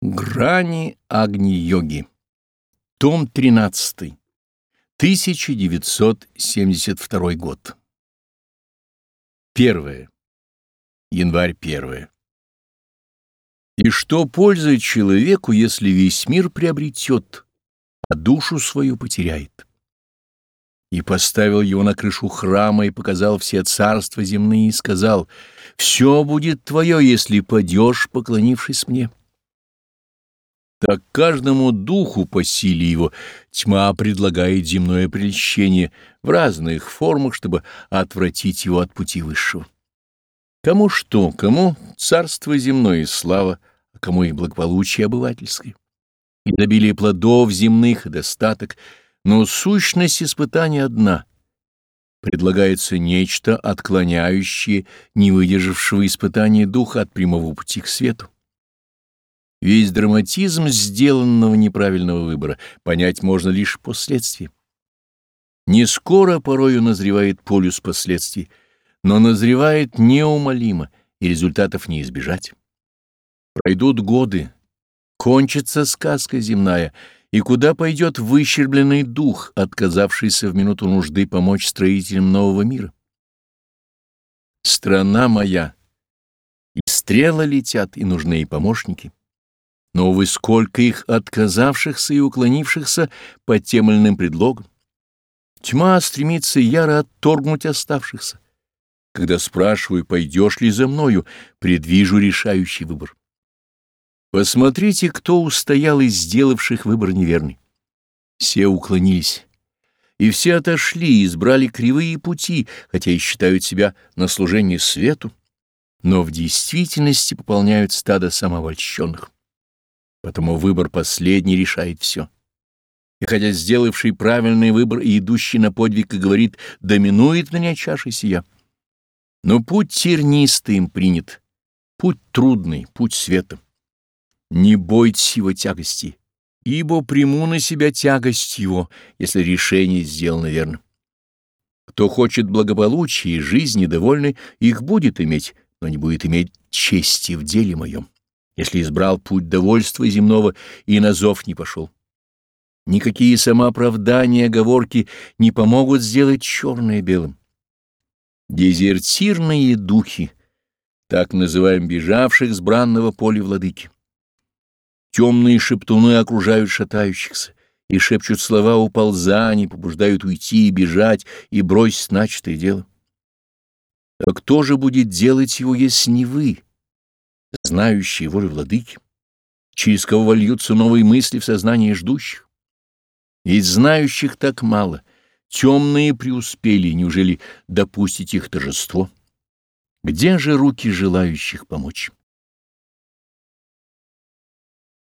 Грани Агни-йоги. Том 13. 1972 год. Первое. Январь 1. И что пользует человеку, если весь мир приобретет, а душу свою потеряет? И поставил его на крышу храма и показал все царства земные и сказал, «Все будет твое, если падешь, поклонившись мне». Так каждому духу по силе его тьма предлагает земное прельщение в разных формах, чтобы отвратить его от пути высшего. Кому что, кому царство земное и слава, а кому и благополучие обывательское. Изобилие плодов земных и достаток, но сущность испытания одна. Предлагается нечто, отклоняющее не выдержавшего испытания духа от прямого пути к свету. Весь драматизм сделанного неправильного выбора понять можно лишь впоследствии. Не скоро порою назревает полюс последствий, но назревает неумолимо, и результатов не избежать. Пройдут годы, кончится сказка земная, и куда пойдет выщербленный дух, отказавшийся в минуту нужды помочь строителям нового мира? Страна моя, и стрелы летят, и нужны и помощники. Но вы сколько их отказавшихся и уклонившихся по тем или иным предлогам. Тьма стремится яро отторгнуть оставшихся. Когда спрашиваю, пойдешь ли за мною, предвижу решающий выбор. Посмотрите, кто устоял из сделавших выбор неверный. Все уклонились, и все отошли избрали кривые пути, хотя и считают себя на служении свету, но в действительности пополняют стадо самовольщенных. Потому выбор последний решает все. И хотя сделавший правильный выбор и идущий на подвиг и говорит «доминует меня чаша сия», но путь тернистый им принят, путь трудный, путь света. Не бойтесь его тягости, ибо приму на себя тягость его, если решение сделано верно. Кто хочет благополучия и жизни довольны, их будет иметь, но не будет иметь чести в деле моем если избрал путь довольства земного и на зов не пошел. Никакие самооправдания, оговорки не помогут сделать черное белым. Дезертирные духи, так называем бежавших с бранного поля владыки. Темные шептуны окружают шатающихся и шепчут слова уползаний, побуждают уйти и бежать, и бросить начатое дело. А кто же будет делать его, если не вы? Знающие волю владыки, через кого вольются новые мысли в сознание ждущих. Ведь знающих так мало, темные преуспели, неужели допустить их торжество? Где же руки желающих помочь?